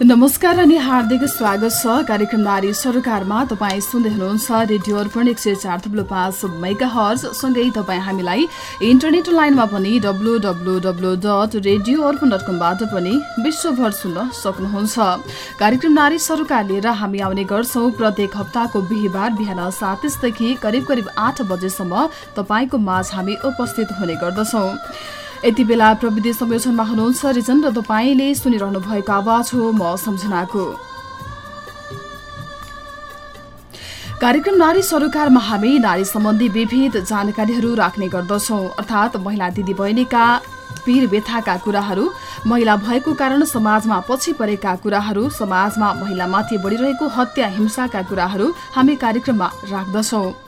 नमस्कार अनि हार्दिक स्वागत छ कार्यक्रम नारी सरकारमा। तपाईँ सुन्दै हुनुहुन्छ रेडियो अर्पण एक सय चार थुप्रो पाँच मेगा हर्ज सँगै तपाईँ हामीलाई इन्टरनेट लाइनमा पनि W W W dot radio Arpan dot कमबाट पनि विश्वभर सुन्न सक्नुहुन्छ। कार्यक्रम नारी सरकार लिएर हामी आउने गर्छौँ। प्रत्येक हप्ताको बिहिबार बिहान सात तिसदेखि करिब करिब आठ बजेसम्म तपाईँको माझ हामी उपस्थित हुने गर्दछौँ। यति बेला प्रविधि संयोजनमा हुनुहुन्छ रिजन र तपाईँले सुनिरहनु भएको आवाज हो म सम्झनाको। कार्यक्रम नारी सरोकारमा हामी नारी सम्बन्धी विविध जानकारीहरू राख्ने गर्दछौँ। अर्थात् महिला दिदीबहिनीका पीर व्यथाका कुराहरू महिला भएको कारण समाजमा पछि परेका कुराहरू समाजमा महिलामाथि बढिरहेको हत्या हिंसाका कुराहरू हामी कार्यक्रममा राख्दछौँ।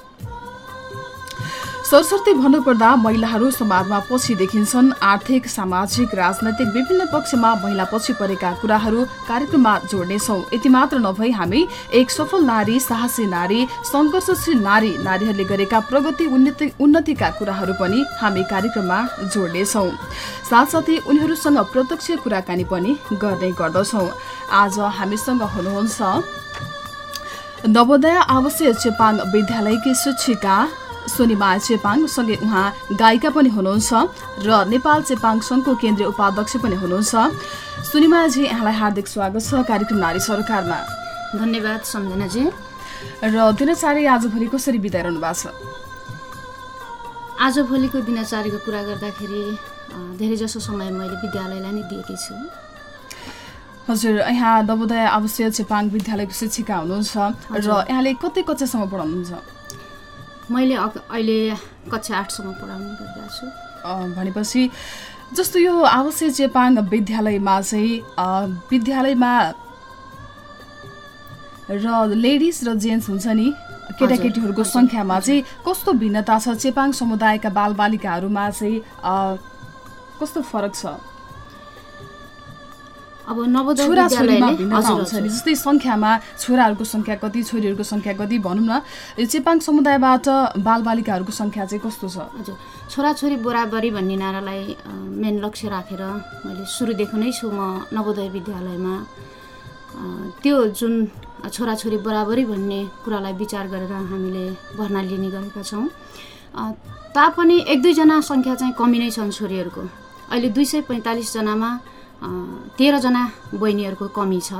सरस्वती भन्नुपर्दा महिलाहरू समाजमा पछि देखिन्छन्। आर्थिक सामाजिक राजनैतिक विभिन्न पक्षमा महिला पछि परेका कुराहरू कार्यक्रममा जोड्नेछौ यति मात्र नभई हामी एक सफल नारी साहसी नारी सङ्घर्षशील नारी नारीहरूले गरेका प्रगति उन्नति उन्नतिका कुराहरू पनि हामी कार्यक्रममा जोड्नेछौ साथसाथै उनीहरूसँग प्रत्यक्ष कुराकानी पनि गर्ने गर्दछौ। आज हामीसँग हुनुहुन्छ नवोदय आवासीय चेपाङ विद्यालयकी शिक्षिका सोनिमा चेपाङ सँगै उहाँ गायिका पनि हुनुहुन्छ र नेपाल चेपाङ सङ्घको केन्द्रीय उपाध्यक्ष पनि हुनुहुन्छ। सुनिमाजी यहाँलाई हार्दिक स्वागत छ कार्यक्रम नारी सरकारमा। धन्यवाद सम्झनाजी। र दिनचारी आजभोलि कसरी बिताइरहनु भएको छ? आजभोलिको दिनचारीको कुरा गर्दाखेरि धेरैजसो समय मैले विद्यालयलाई नै दिएकी छु। हजुर यहाँ नवोदय आवासीय चेपाङ विद्यालयको शिक्षिका हुनुहुन्छ र यहाँले कतै कक्षासम्म पढाउनुहुन्छ? मैले अहिले कक्षा आठसम्म पढाउने गरिरहेको छु। भनेपछि जस्तो यो आवासीय चेपाङ विद्यालयमा चाहिँ विद्यालयमा र लेडिज र जेन्ट्स हुन्छ नि केटाकेटीहरूको सङ्ख्यामा चाहिँ कस्तो भिन्नता छ? चेपाङ समुदायका बालबालिकाहरूमा चाहिँ कस्तो फरक छ? अब नवोदय जस्तै सङ्ख्यामा छोराहरूको सङ्ख्या कति छोरीहरूको सङ्ख्या कति भनौँ न। यो चेपाङ समुदायबाट बालबालिकाहरूको सङ्ख्या चाहिँ कस्तो छ? हजुर। छोराछोरी बराबरी भन्ने नारालाई मेन लक्ष्य राखेर मैले सुरुदेखि नै छु म नवोदय विद्यालयमा। त्यो जुन छोराछोरी बराबरी भन्ने कुरालाई विचार गरेर हामीले भर्ना लिने गरेका छौँ तापनि एक दुईजना सङ्ख्या चाहिँ कमी नै छन् छोरीहरूको। अहिले दुई सय पैँतालिसजनामा तेह्रजना बहिनीहरूको कमी छ।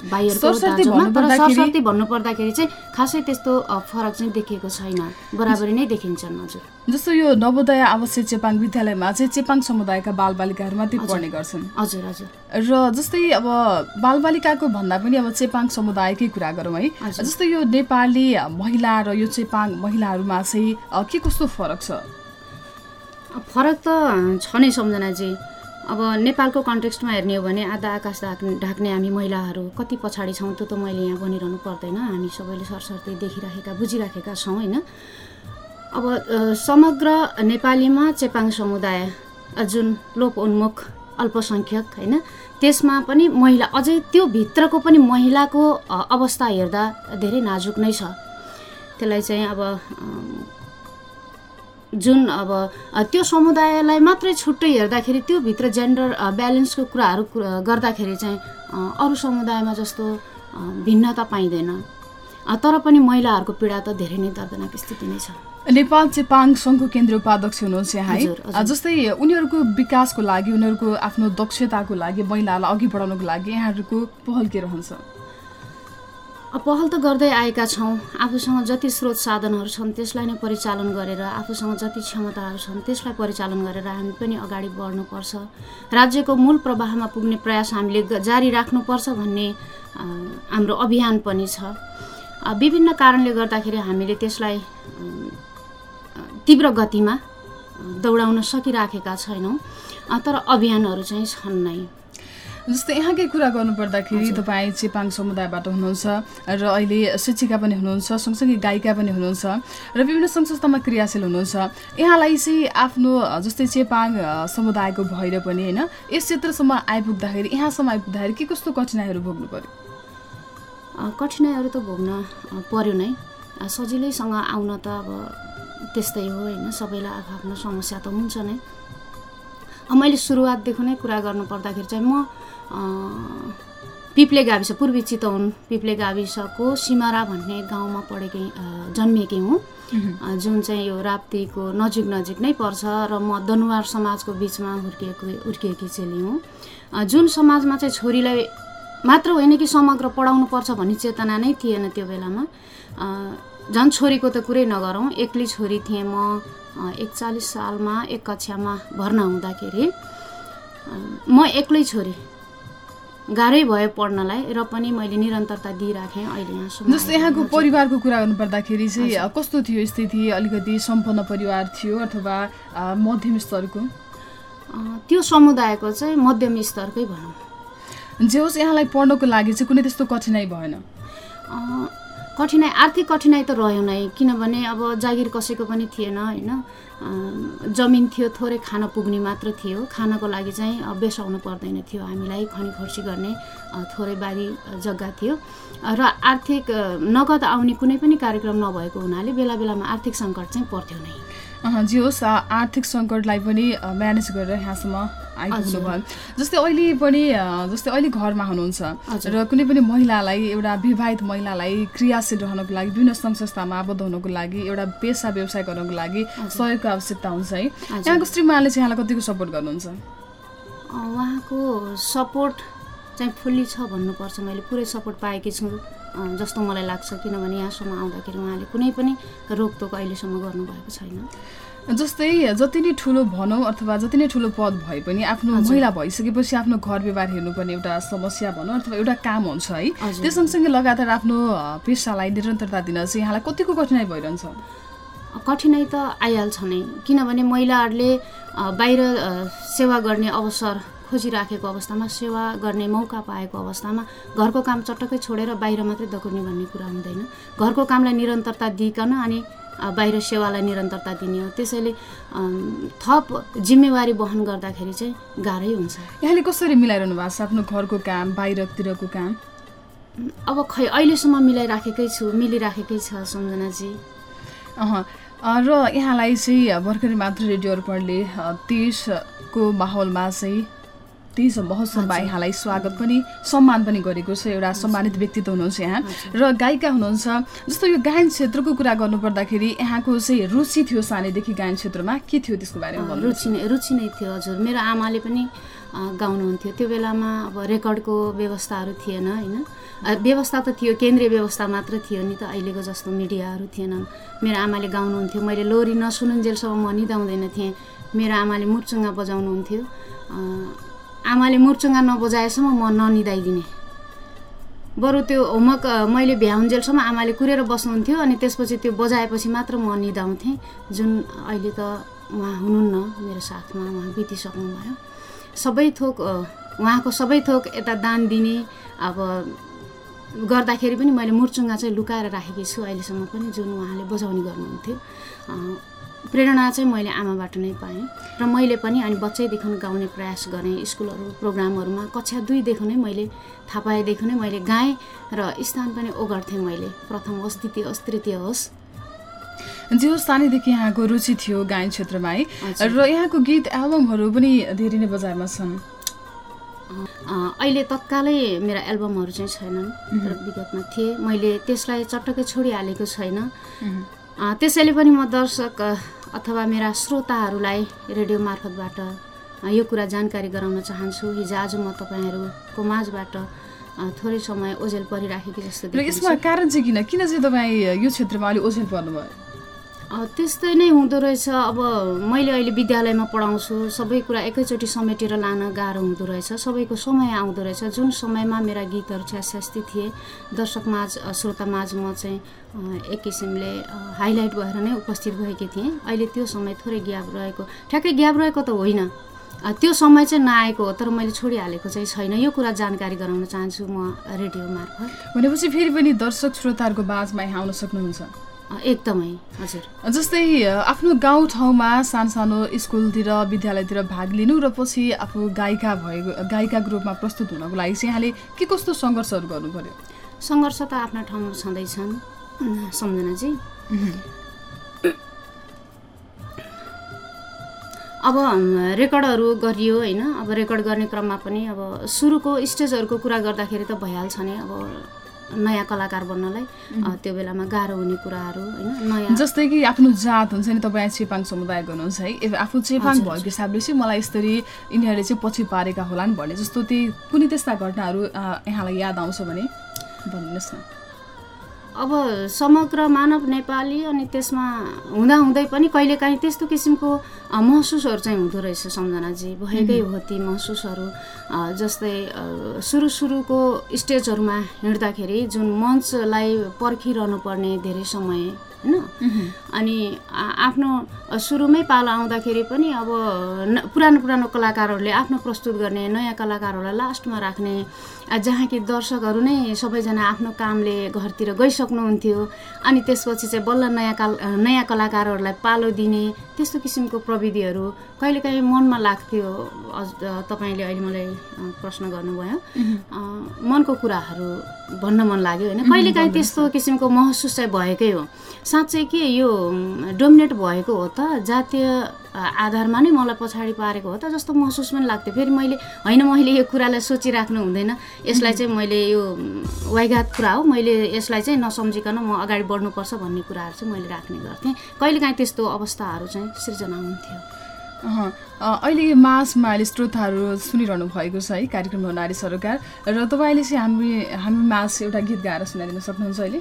भाइहरूको भन्नुपर्दाखेरि चाहिँ खासै त्यस्तो फरक चाहिँ देखिएको छैन। बराबरी नै देखिन्छन् हजुर। जस्तो यो नवोदय आवासीय चेपाङ विद्यालयमा चाहिँ चेपाङ समुदायका बालबालिकाहरू मात्रै पढ्ने गर्छन्। हजुर हजुर। र जस्तै अब बालबालिकाको भन्दा पनि अब चेपाङ समुदायकै कुरा गरौँ है। जस्तो यो नेपाली महिला र यो चेपाङ महिलाहरूमा चाहिँ के कस्तो फरक छ? फरक त छ नै सम्झनाजी अब नेपालको कन्टेक्स्टमा हेर्ने हो भने आधा आकाश ढाक्ने हामी महिलाहरू कति पछाडि छौँ त्यो त मैले यहाँ भनिरहनु पर्दैन। हामी सबैले सरसर्ती देखिराखेका बुझिराखेका छौँ होइन? अब समग्र नेपालीमा चेपाङ समुदाय जुन लोप उन्मुख अल्पसङ्ख्यक होइन? त्यसमा पनि महिला अझै त्यो भित्रको पनि महिलाको अवस्था हेर्दा धेरै नाजुक नै छ। त्यसलाई चाहिँ अब जुन अब त्यो समुदायलाई मात्रै छुट्टै हेर्दाखेरि त्योभित्र जेन्डर ब्यालेन्सको कुराहरू गर्दाखेरि चाहिँ अरू समुदायमा जस्तो भिन्नता पाइँदैन। तर पनि महिलाहरूको पीडा त धेरै नै दर्दनाक स्थिति नै छ। नेपाल चेपाङ सङ्घको केन्द्रीय उपाध्यक्ष हुनुहुन्छ है। जस्तै उनीहरूको विकासको लागि उनीहरूको आफ्नो दक्षताको लागि महिलालाई अघि बढाउनको लागि यहाँहरूको पहल के रहन्छ? पहल त गर्दै आएका छौँ। आफूसँग जति स्रोत साधनहरू छन् त्यसलाई नै परिचालन गरेर आफूसँग जति क्षमताहरू छन् त्यसलाई परिचालन गरेर हामी पनि अगाडि बढ्नुपर्छ। राज्यको मूल प्रवाहमा पुग्ने प्रयास हामीले जारी राख्नुपर्छ भन्ने हाम्रो अभियान पनि छ। विभिन्न कारणले गर्दाखेरि हामीले त्यसलाई तीव्र गतिमा दौडाउन सकिराखेका छैनौँ। तर अभियानहरू चाहिँ छन् नै। जस्तै यहाँकै कुरा गर्नुपर्दाखेरि तपाईँ चेपाङ समुदायबाट हुनुहुन्छ र अहिले शिक्षिका पनि हुनुहुन्छ सँगसँगै गायिका पनि हुनुहुन्छ र विभिन्न सङ्घ संस्थामा क्रियाशील हुनुहुन्छ। यहाँलाई चाहिँ आफ्नो जस्तै चेपाङ समुदायको भएर पनि होइन यस क्षेत्रसम्म आइपुग्दाखेरि यहाँसम्म आइपुग्दाखेरि के कस्तो कठिनाइहरू भोग्नु पर्यो? कठिनाइहरू त भोग्न पर्यो नै। सजिलैसँग आउन त अब त्यस्तै हो होइन सबैलाई आफ्नो समस्या त हुन्छ नै। मैले सुरुवातदेखि नै कुरा गर्नु पर्दाखेरि चाहिँ म पिप्ले गाविस पूर्वी चितवन पिप्ले गाविसको सिमरा भन्ने गाउँमा पढेकै जन्मेकी हुँ। जुन चाहिँ यो राप्तीको नजिक नजिक नै पर्छ र म दनुवार समाजको बिचमा हुर्किएको हुर्किएकी चेली हुँ। जुन समाजमा चाहिँ छोरीलाई मात्र होइन कि समग्र पढाउनु पर्छ भन्ने चेतना नै थिएन त्यो बेलामा। झन् छोरीको त कुरै नगरौँ। एक्लै छोरी थिएँ म एकचालिस सालमा एक कक्षामा भर्ना हुँदाखेरि। म एक्लै छोरी। गाह्रै भयो पढ्नलाई र पनि मैले निरन्तरता दिइराखेँ अहिले यहाँसम्म जस्तो यहाँको परिवारको कुरा गर्नुपर्दाखेरि चाहिँ कस्तो थियो स्थिति? अलिकति सम्पन्न परिवार थियो अथवा मध्यम स्तरको? त्यो समुदायको चाहिँ मध्यम स्तरकै भनौँ। जे होस् यहाँलाई पढ्नको लागि चाहिँ कुनै त्यस्तो कठिनाइ भएन। कठिनाइ आर्थिक कठिनाइ त रह्यो नै किनभने अब जागिर कसैको पनि थिएन होइन? जमिन थियो थोरै खान पुग्ने मात्र थियो। खानको लागि चाहिँ बेसाउनु पर्दैन थियो। हामीलाई खनी खर्सी गर्ने थोरै बारी जग्गा थियो। र आर्थिक नगद आउने कुनै पनि कार्यक्रम नभएको हुनाले बेला बेलामा आर्थिक सङ्कट चाहिँ पर्थ्यो नै। जे होस् आर्थिक सङ्कटलाई पनि म्यानेज गरेर यहाँसम्म आइपुग्नु भयो। जस्तै अहिले पनि जस्तै अहिले घरमा हुनुहुन्छ र कुनै पनि महिलालाई एउटा विवाहित महिलालाई क्रियाशील रहनको लागि विभिन्न सङ्घ संस्थामा आबद्ध हुनको लागि एउटा पेसा व्यवसाय गर्नको लागि सहयोगको आवश्यकता हुन्छ है। यहाँको श्रीमानले चाहिँ यहाँलाई कतिको सपोर्ट गर्नुहुन्छ? उहाँको सपोर्ट चाहिँ फुल्ली छ भन्नुपर्छ। मैले पुरै सपोर्ट पाएकी छु जस्तो मलाई लाग्छ। किनभने यहाँसम्म आउँदाखेरि उहाँले कुनै पनि रोकटोक अहिलेसम्म गर्नुभएको छैन। जस्तै जति नै ठुलो भनौँ अथवा जति नै ठुलो पद भए पनि आफ्नो महिला भइसकेपछि आफ्नो घर व्यवहार हेर्नुपर्ने एउटा समस्या भनौँ अथवा एउटा काम हुन्छ है। त्यो सँगसँगै लगातार आफ्नो पेसालाई निरन्तरता दिन चाहिँ यहाँलाई कतिको कठिनाइ भइरहन्छ? कठिनाइ त आइहाल्छ नै। किनभने महिलाहरूले बाहिर सेवा गर्ने अवसर खोजिराखेको अवस्थामा सेवा गर्ने मौका पाएको अवस्थामा घरको काम चटक्कै छोडेर बाहिर मात्रै दकुर्ने भन्ने कुरा हुँदैन। घरको कामलाई निरन्तरता दिइकन अनि बाहिर सेवालाई निरन्तरता दिने हो। त्यसैले थप जिम्मेवारी वहन गर्दाखेरि चाहिँ गाह्रै हुन्छ। यहाँले कसरी मिलाइरहनु भएको छ आफ्नो घरको काम बाहिरतिरको काम? अब खै अहिलेसम्म मिलाइराखेकै छु मिलिराखेकै छ सम्झनाजी। र यहाँलाई चाहिँ भर्खरै मात्र रेडियो अर्पणले तिजको माहौलमा चाहिँ तिज महोत्सवमा यहाँलाई स्वागत पनि सम्मान पनि गरेको छ। एउटा सम्मानित व्यक्तित्व हुनुहुन्छ यहाँ र गायिका हुनुहुन्छ। जस्तो यो गायन क्षेत्रको कुरा गर्नुपर्दाखेरि यहाँको चाहिँ रुचि थियो सानैदेखि गायन क्षेत्रमा। के थियो त्यसको बारेमा रुचि नै रुचि नै थियो हजुर। मेरो आमाले पनि गाउनुहुन्थ्यो। त्यो बेलामा अब रेकर्डको व्यवस्थाहरू थिएन होइन? व्यवस्था त थियो केन्द्रीय व्यवस्था मात्र थियो नि त अहिलेको जस्तो मिडियाहरू थिएनन् मेरो आमाले गाउनुहुन्थ्यो। मैले लोरी नसुनुन्जेलसम्म म निदाउँदैन थिएँ। मेरो आमाले मुर्चुङ्गा बजाउनुहुन्थ्यो। आमाले मुर्चुङ्गा नबजाएसम्म म ननिदाइदिने बरु त्यो होमवर्क मैले भ्याउन्जेलसम्म आमाले कुरेर बस्नुहुन्थ्यो अनि त्यसपछि त्यो बजाएपछि मात्र म निदाउँथेँ जुन अहिले त उहाँ हुनुहुन्न मेरो साथमा उहाँ बितिसक्नु भयो सबै थोक उहाँको सबै थोक यता दान दिने अब गर्दाखेरि पनि मैले मुर्चुङ्गा चाहिँ लुकाएर राखेकी छु अहिलेसम्म पनि जुन उहाँले बजाउने गर्नुहुन्थ्यो। प्रेरणा चाहिँ मैले आमाबाट नै पाएँ। र मैले पनि अनि बच्चैदेखि गाउने प्रयास गरेँ स्कुलहरू प्रोग्रामहरूमा। कक्षा दुईदेखि नै मैले थाहा पाएदेखि नै मैले गाएँ र स्थान पनि ओगर्थेँ मैले। प्रथम होस् द्वितीय होस् तृतीय होस्। जे होस् सानैदेखि यहाँको रुचि थियो गायन क्षेत्रमा है र यहाँको गीत एल्बमहरू पनि धेरै नै बजारमा छन्। अहिले तत्कालै मेरा एल्बमहरू चाहिँ छैनन् तर विगतमा थिए। मैले त्यसलाई चटक्कै छोडिहालेको छैन। त्यसैले पनि म दर्शक अथवा मेरा श्रोताहरूलाई रेडियो मार्फतबाट यो कुरा जानकारी गराउन चाहन्छु। हिजो आज म तपाईँहरूको माझबाट थोरै समय ओझेल परिराखेकी जस्तो यसमा कारण चाहिँ किन? किन चाहिँ तपाईँ यो क्षेत्रमा अलिक ओझेल पर्नुभयो? त्यस्तै नै हुँदो रहेछ। अब मैले अहिले विद्यालयमा पढाउँछु सबै कुरा एकैचोटि समेटेर लान गाह्रो हुँदो रहेछ। सबैको समय आउँदो रहेछ। जुन समयमा मेरा गीतहरू छ्यास्यास्ती थिए दर्शक माझ श्रोता माझ म चाहिँ एक किसिमले हाइलाइट भएर नै उपस्थित भएकी थिएँ। अहिले त्यो समय थोरै ग्याप रहेको। ठ्याक्कै ग्याप रहेको त होइन। त्यो समय चाहिँ नआएको हो तर मैले छोडिहालेको चाहिँ छैन। यो कुरा जानकारी गराउन चाहन्छु म रेडियो मार्फत। भनेपछि फेरि पनि दर्शक श्रोताहरूको बाजमा यहाँ आउन सक्नुहुन्छ। एकदमै हजुर। जस्तै आफ्नो गाउँ ठाउँमा सानो स्कुलतिर विद्यालयतिर भाग लिनु र पछि आफू गायिका भएको गायिकाको रूपमा प्रस्तुत हुनको लागि चाहिँ यहाँले के कस्तो सङ्घर्षहरू गर्नु पर्यो सङ्घर्ष त आफ्ना ठाउँमा छँदैछन् सम्झनाजी। अब रेकर्डहरू गरियो होइन? अब रेकर्ड गर्ने क्रममा पनि अब सुरुको स्टेजहरूको कुरा गर्दाखेरि त भइहाल्छ नि। अब नयाँ कलाकार बन्नलाई त्यो बेलामा गाह्रो हुने कुराहरू होइन नयाँ जस्तै कि आफ्नो जात हुन्छ नि तपाईँ चेपाङ समुदायको हुनुहुन्छ है आफू चेपाङ भएको हिसाबले चाहिँ मलाई यसरी यिनीहरूले चाहिँ पछि पारेका होलान् भन्ने जस्तो त्यही कुनै त्यस्ता घटनाहरू यहाँलाई याद आउँछ भने भनिदिनुहोस् न। अब समग्र मानव नेपाली अनि त्यसमा हुँदाहुँदै पनि कहिलेकाहीँ त्यस्तो किसिमको महसुसहरू चाहिँ हुँदो रहेछ सम्झनाजी। भएकै हो ती महसुसहरू। जस्तै सुरु सुरुको स्टेजहरूमा हिँड्दाखेरि जुन मञ्चलाई पर्खिरहनु पर्ने धेरै समय होइन? अनि आफ्नो सुरुमै पालो आउँदाखेरि पनि अब पुरानो पुरानो कलाकारहरूले आफ्नो प्रस्तुत गर्ने नयाँ कलाकारहरूलाई लास्टमा राख्ने जहाँ कि दर्शकहरू नै सबैजना आफ्नो कामले घरतिर गइसक्नुहुन्थ्यो अनि त्यसपछि चाहिँ बल्ल नयाँ काल नयाँ कलाकारहरूलाई पालो दिने त्यस्तो किसिमको प्रविधिहरू कहिलेकाहीँ मनमा लाग्थ्यो? तपाईँले अहिले मलाई प्रश्न गर्नुभयो। मनको कुराहरू भन्न मन लाग्यो होइन? कहिलेकाहीँ त्यस्तो किसिमको महसुस चाहिँ भएकै हो। साँच्चै के यो डोमिनेट भएको हो त? जातीय आधारमा नै मलाई पछाडि पारेको हो त? जस्तो महसुस पनि लाग्थ्यो। फेरि मैले होइन मैले यो कुरालाई सोचिराख्नु हुँदैन। यसलाई चाहिँ मैले यो वाइघात कुरा हो। मैले यसलाई चाहिँ नसम्झिकन म अगाडि बढ्नुपर्छ भन्ने कुराहरू चाहिँ मैले राख्ने गर्थेँ। कहिलेकाहीँ त्यस्तो अवस्थाहरू चाहिँ सिर्जना हुन्थ्यो। अहिले मासमा अहिले श्रोताहरू सुनिरहनु भएको छ है कार्यक्रम नारी सरकार। र तपाईँले चाहिँ हामी हामी मास एउटा गीत गाएर सुनाइदिन सक्नुहुन्छ अहिले?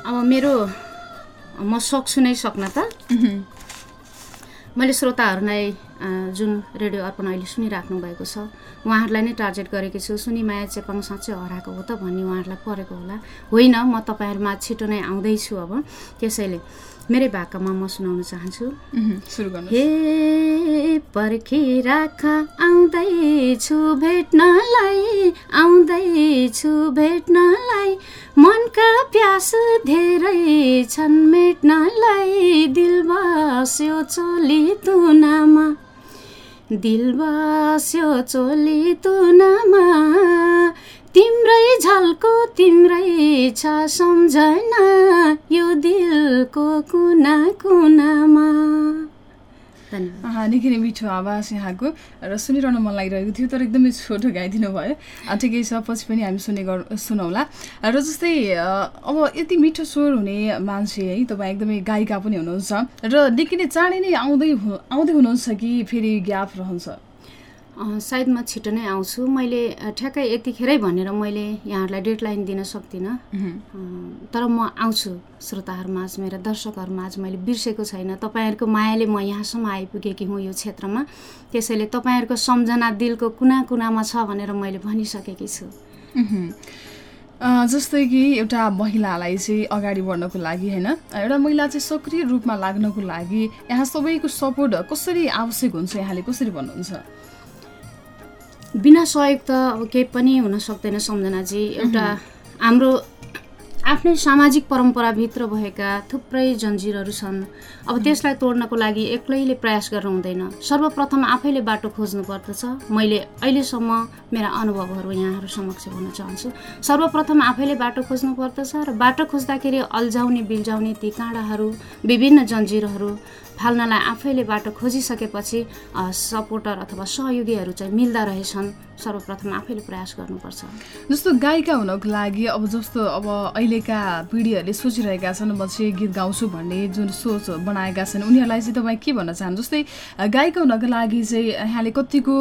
अब मेरो म सक्छु नै सक्न त। मैले श्रोताहरूलाई जुन रेडियो अर्पण अहिले सुनिराख्नु भएको छ उहाँहरूलाई नै टार्गेट गरेको छु। सुनि माया चेपाङ साँच्चै हराएको हो त भन्ने उहाँहरूलाई परेको होला। होइन म तपाईँहरूमा छिटो नै आउँदैछु अब। त्यसैले मेरै भाकामा म सुनाउन चाहन्छु। हे पर्खिराख आउँदैछु भेट्नलाई आउँदैछु भेट्नलाई। मनका प्यास धेरै छन् मेट्नलाई दिल बस्यो चोली तुनामा। दिल बस्यो चोली तुनामा। तिम्रै झल्को तिम्रै छ सम्झना यो दिलको कुना कुनामा। निकै नै मिठो आवाज यहाँको। र सुनिरहन मन लागिरहेको थियो तर एकदमै छोटो गाइदिनु भयो। ठिकै छ पछि पनि हामी सुने गर सुनौला। र जस्तै अब यति मिठो स्वर हुने मान्छे है तपाईँ एकदमै गायिका पनि हुनुहुन्छ। र निकै नै चाँडै नै आउँदै आउँदै हुनुहुन्छ कि फेरि ग्याप रहन्छ? सायद म छिटो नै आउँछु। मैले ठ्याक्कै यतिखेरै भनेर मैले यहाँहरूलाई डेडलाइन दिन सक्दिनँ। तर म आउँछु श्रोताहरूमाझ मेरा दर्शकहरूमाझ। मैले बिर्सेको छैन। तपाईँहरूको मायाले म यहाँसम्म आइपुगेकी हुँ यो क्षेत्रमा। त्यसैले तपाईँहरूको सम्झना दिलको कुना कुनामा छ भनेर मैले भनिसकेकी छु। जस्तै कि एउटा महिलालाई चाहिँ अगाडि बढ्नको लागि होइन? एउटा महिला चाहिँ सक्रिय रूपमा लाग्नको लागि यहाँ सबैको सपोर्ट कसरी आवश्यक हुन्छ यहाँले? कसरी भन्नुहुन्छ? बिना सहयोग त अब केही पनि हुन सक्दैन सम्झनाजी। एउटा हाम्रो आफ्नै सामाजिक परम्पराभित्र भएका थुप्रै जन्जिरहरू छन्। अब त्यसलाई तोड्नको लागि एक्लैले प्रयास गर्नु हुँदैन। सर्वप्रथम आफैले बाटो खोज्नु पर्दछ। मैले अहिलेसम्म मेरा अनुभवहरू यहाँहरू समक्ष भन्न चाहन्छु। सर्वप्रथम आफैले बाटो खोज्नु पर्दछ र बाटो खोज्दाखेरि अल्झाउने बिल्झाउने ती काँडाहरू विभिन्न जन्जिरहरू फाल्नलाई आफैले बाटो खोजिसकेपछि सपोर्टर अथवा सहयोगीहरू चाहिँ मिल्दा रहेछन्। सर्वप्रथम आफैले प्रयास गर्नुपर्छ। जस्तो गायिका हुनको लागि अब जस्तो अब अहिलेका पिँढीहरूले सोचिरहेका छन् म चाहिँ गीत गाउँछु भन्ने जुन सोच बनाएका छन् उनीहरूलाई चाहिँ तपाईँ के भन्न चाहनु जस्तै गायिका हुनको लागि चाहिँ यहाँले कतिको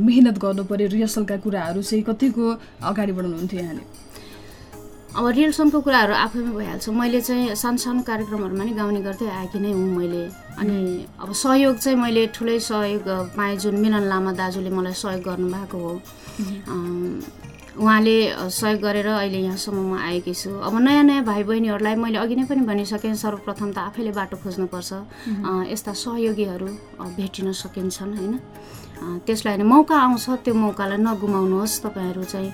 मिहिनेत गर्नु पऱ्यो रिहर्सलका कुराहरू चाहिँ कतिको अगाडि बढाउनुहुन्थ्यो यहाँले? अब रिल्सनको कुराहरू आफैमा भइहाल्छ। मैले चाहिँ सानो सानो कार्यक्रमहरूमा नि गाउने गर्दै आएकी नै हुँ मैले। अनि अब सहयोग चाहिँ मैले ठुलै सहयोग पाएँ जुन मिलन लामा दाजुले मलाई सहयोग गर्नुभएको हो। उहाँले सहयोग गरेर अहिले यहाँसम्म म आएकी छु। अब नयाँ नयाँ भाइ बहिनीहरूलाई मैले अघि नै पनि भनिसकेँ सर्वप्रथम त आफैले बाटो खोज्नुपर्छ। यस्ता सहयोगीहरू भेटिन सकिन्छन् होइन? त्यसलाई मौका आउँछ त्यो मौकालाई नगुमाउनुहोस्। तपाईँहरू चाहिँ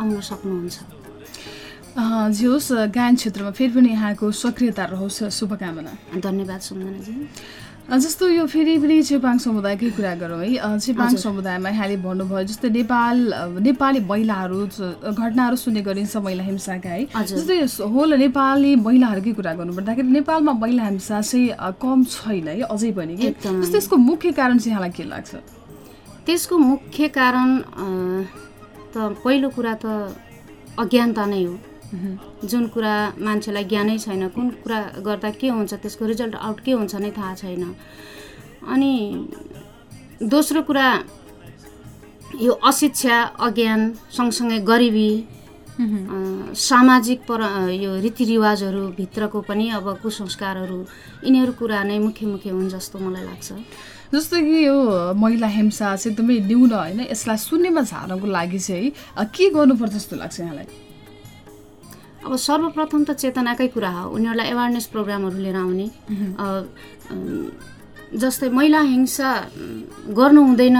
आउन सक्नुहुन्छ। जे होस् गायन क्षेत्रमा फेरि पनि यहाँको सक्रियता रहोस् शुभकामना। धन्यवाद सम्झनाजी जस्तो यो फेरि पनि चेपाङ समुदायकै कुरा गरौँ है। चेपाङ समुदायमा यहाँले भन्नुभयो जस्तै नेपाल नेपाली महिलाहरू घटनाहरू सुन्ने गरिन्छ महिला हिंसाका है। जस्तै होल नेपाली महिलाहरूकै कुरा गर्नुपर्दाखेरि नेपालमा महिला हिंसा चाहिँ कम छैन है अझै पनि कि? जस्तो यसको मुख्य कारण चाहिँ यहाँलाई के लाग्छ? त्यसको मुख्य कारण त पहिलो कुरा त अज्ञानता नै हो। जुन कुरा मान्छेलाई ज्ञानै छैन कुन कुरा गर्दा के हुन्छ त्यसको रिजल्ट आउट के हुन्छ नै थाहा छैन। अनि दोस्रो कुरा यो अशिक्षा अज्ञान सँगसँगै गरिबी सामाजिक पर यो रीतिरिवाजहरू भित्रको पनि अब कुसंस्कारहरू यिनीहरू कुरा नै मुख्य मुख्य हुन् जस्तो मलाई लाग्छ। जस्तो कि यो महिला हिंसा चाहिँ एकदमै न्यून होइन यसलाई शून्यमा झार्नको लागि चाहिँ के गर्नुपर्छ जस्तो लाग्छ यहाँलाई? अब सर्वप्रथम त चेतनाकै कुरा हो। उनीहरूलाई एवारनेस प्रोग्रामहरू लिएर आउने। जस्तै महिला हिंसा गर्नु हुँदैन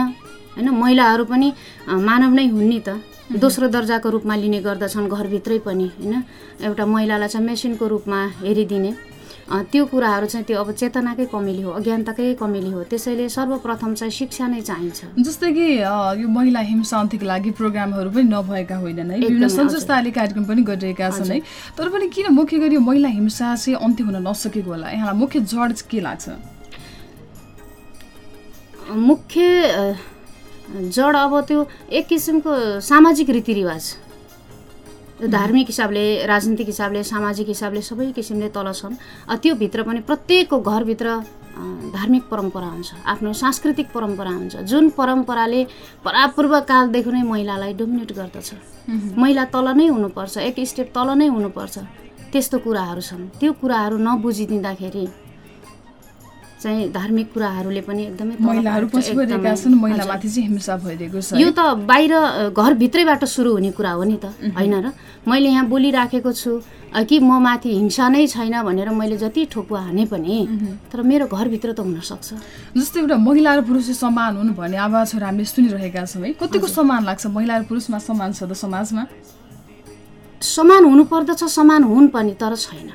होइन? महिलाहरू पनि मानव नै हुन् नि त। दोस्रो दर्जाको रूपमा लिने गर्दछन् घरभित्रै पनि होइन? एउटा महिलालाई चाहिँ मेसिनको रूपमा हेरिदिने। त्यो कुराहरू चाहिँ त्यो अब चेतनाकै कमिली हो अज्ञानताकै कमिली हो। त्यसैले सर्वप्रथम चाहिँ शिक्षा नै चाहिन्छ। जस्तै कि यो महिला हिंसा अन्त्यको लागि प्रोग्रामहरू पनि नभएका होइनन् है। विभिन्न संस्थाले कार्यक्रम पनि गरिरहेका छन् है। तर पनि किन मुख्य गरी महिला हिंसा चाहिँ अन्त्य हुन नसकेको होला? यहाँलाई मुख्य जड के लाग्छ? मुख्य जड अब त्यो एक किसिमको सामाजिक रीतिरिवाज। धार्मिक हिसाबले राजनीतिक हिसाबले सामाजिक हिसाबले सबै किसिमले तल छन्। त्योभित्र पनि प्रत्येकको घरभित्र धार्मिक परम्परा हुन्छ। आफ्नो सांस्कृतिक परम्परा हुन्छ। जुन परम्पराले परापूर्व कालदेखि नै महिलालाई डोमिनेट गर्दछ। महिला तल नै हुनुपर्छ एक स्टेप तल नै हुनुपर्छ। त्यस्तो कुराहरू छन्। त्यो कुराहरू नबुझिदिँदाखेरि चाहिँ धार्मिक कुराहरूले पनि एकदमै महिलाहरू छन् महिलामाथि चाहिँ हिंसा भइरहेको छ। यो त बाहिर घरभित्रैबाट सुरु हुने कुरा हो नि त होइन र? मैले यहाँ बोलिराखेको छु कि म माथि हिंसा नै छैन भनेर मैले जति ठोकुवा हाने पनि तर मेरो घरभित्र त हुनसक्छ। जस्तै एउटा महिला र पुरुष समान हुन् भन्ने आवाजहरू हामीले सुनिरहेका छौँ है। कतिको समान लाग्छ महिला र पुरुषमा समान छ त समाजमा? समान हुनुपर्दछ समान हुन् पनि तर छैन।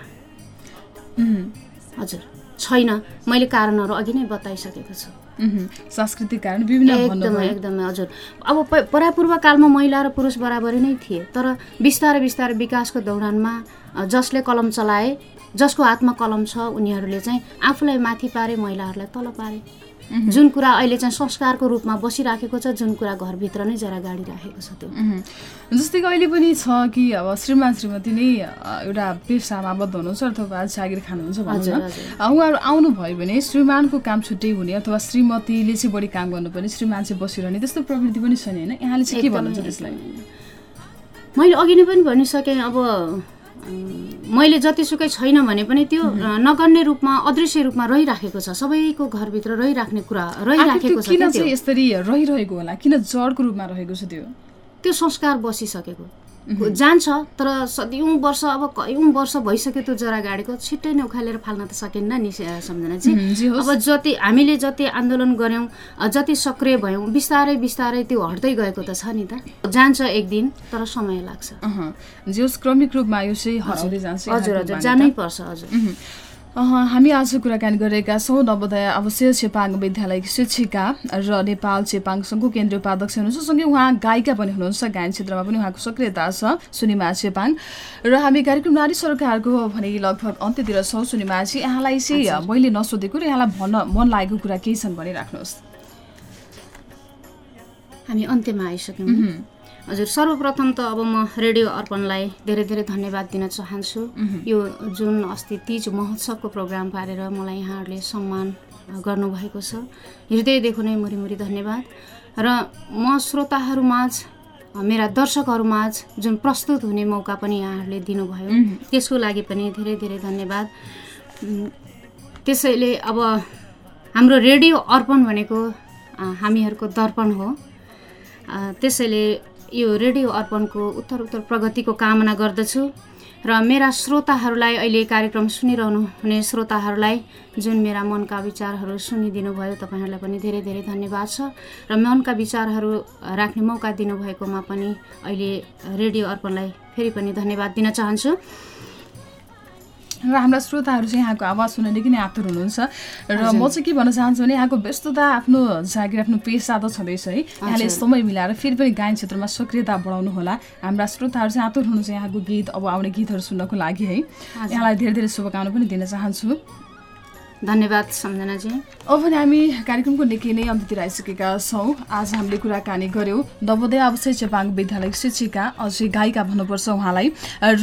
हजुर। छैन। मैले कारणहरू अघि नै बताइसकेको छु। सांस्कृतिक कारण विभिन्न एकदमै एकदमै हजुर। अब परापूर्व कालमा महिला र पुरुष बराबरी नै थिए। तर बिस्तारै बिस्तारै विकासको दौरानमा जसले कलम चलाए जसको हातमा कलम छ उनीहरूले चाहिँ आफूलाई माथि पारे महिलाहरूलाई तल पारे। जुन कुरा अहिले चाहिँ संस्कारको रूपमा बसिराखेको छ जुन कुरा घरभित्र नै जरा गाडी राखेको छ त्यो। जस्तै कि अहिले पनि छ कि अब श्रीमान श्रीमती नै एउटा पेसामा आबद्ध हुनुहुन्छ अथवा जागिर खानुहुन्छ उहाँहरू आउनुभयो भने श्रीमानको काम छुट्टै हुने अथवा श्रीमतीले चाहिँ बढी काम गर्नुपर्ने श्रीमान चाहिँ बसिरहने त्यस्तो प्रवृत्ति पनि छ नि होइन? यहाँले चाहिँ के भन्नुहुन्छ त्यसलाई? मैले अघि नै पनि भनिसकेँ अब मैले जतिसुकै छैन भने पनि त्यो नगर्ने रूपमा अदृश्य रूपमा रहिराखेको छ। सबैको घरभित्र रहिराख्ने कुरा रहिराखेको छ किन चाहिँ यसरी रहिरहेको होला? किन जडको रूपमा रहेको छ त्यो? त्यो संस्कार बसिसकेको। जान्छ तर सदियौँ वर्ष अब कयौँ वर्ष भइसक्यो त्यो जरा गाडीको छिट्टै नै उखालेर फाल्न त सकिन्न नि सम्झनाजी अब जति हामीले जति आन्दोलन गऱ्यौँ जति सक्रिय भयौँ बिस्तारै बिस्तारै त्यो हट्दै गएको त छ नि त। जान्छ एक दिन तर समय लाग्छ। क्रमिक रूपमा यो चाहिँ हजुर हजुर जानै पर्छ हजुर। हामी आज कुराकानी गरेका छौँ नवोदय अवश्य चेपाङ विद्यालय शिक्षिका र नेपाल चेपाङ सङ्घको केन्द्रीय उपाध्यक्ष हुनुहुन्छ। सँगै उहाँ गायिका पनि हुनुहुन्छ गायन क्षेत्रमा पनि उहाँको सक्रियता छ सुनिमा चेपाङ र हामी कार्यक्रम नारी सरकारको भने लगभग अन्त्यतिर छौँ सुनिमाजी यहाँलाई चाहिँ मैले नसोधेको र यहाँलाई भन्न मन लागेको कुरा केही छन् भने राख्नुहोस् हामी अन्त्यमा आइसक्यौँ। हजुर सर्वप्रथम त अब म रेडियो अर्पणलाई धेरै धेरै धन्यवाद दिन चाहन्छु। यो जुन अस्ति तिज महोत्सवको प्रोग्राम पारेर मलाई यहाँहरूले सम्मान गर्नुभएको छ। हृदयदेखि नै मुरी धन्यवाद। र म श्रोताहरूमाझ मेरा दर्शकहरूमाझ जुन प्रस्तुत हुने मौका पनि यहाँहरूले दिनुभयो त्यसको लागि पनि धेरै धेरै धन्यवाद। त्यसैले अब हाम्रो रेडियो अर्पण भनेको हामीहरूको दर्पण हो। त्यसैले यो रेडियो अर्पणको उत्तर उत्तर प्रगतिको कामना गर्दछु। र मेरा श्रोताहरूलाई अहिले कार्यक्रम सुनिरहनु हुने श्रोताहरूलाई जुन मेरा मनका विचारहरू सुनिदिनु भयो तपाईँहरूलाई पनि धेरै धेरै धन्यवाद छ। र मनका विचारहरू राख्ने मौका दिनुभएकोमा पनि अहिले रेडियो अर्पणलाई फेरि पनि धन्यवाद दिन चाहन्छु। र हाम्रा श्रोताहरू चाहिँ यहाँको आवाज सुन्न निकै नै आतुर हुनुहुन्छ। र म चाहिँ के भन्न चाहन्छु भने यहाँको व्यस्तता आफ्नो जागिर आफ्नो पेसा त छँदैछ है। यहाँले समय मिलाएर फेरि पनि गायन क्षेत्रमा सक्रियता बढाउनु होला। हाम्रा श्रोताहरू चाहिँ आतुर हुनुहुन्छ यहाँको गीत अब आउने गीतहरू सुन्नको लागि है। यहाँलाई धेरै धेरै शुभकामना पनि दिन चाहन्छु। धन्यवाद सम्झनाजी। अब हामी कार्यक्रमको निकै नै अन्त्यतिर आइसकेका छौँ। आज हामीले कुराकानी गऱ्यौँ नवोदय अवश्य चेपाङ विद्यालय शिक्षिका अझै गायिका भन्नुपर्छ उहाँलाई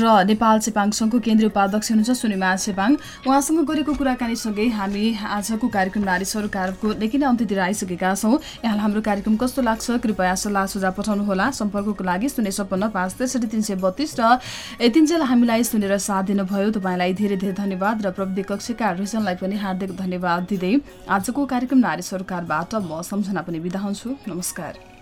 र नेपाल चेपाङ सङ्घको केन्द्रीय उपाध्यक्ष हुनुहुन्छ सुनिमा चेपाङ उहाँसँग गरेको कुराकानीसँगै हामी आजको कार्यक्रम नारी सरकारको निकै नै अन्त्यतिर आइसकेका छौँ। यहाँलाई हाम्रो कार्यक्रम कस्तो लाग्छ कृपया सल्लाह सुझाव पठाउनुहोला। सम्पर्कको लागि शून्य सपन्न पाँच त्रिसठी तिन सय बत्तिस र यतिन्जेल हामीलाई सुनेर साथ दिनुभयो। तपाईँलाई धेरै धेरै धन्यवाद र प्रविधि कक्षका रिजनलाई पनि हार्दिक धन्यवाद दिँदै आजको कार्यक्रम नारी सरकारबाट म सम्झना पनि बिदा हुन्छु। नमस्कार।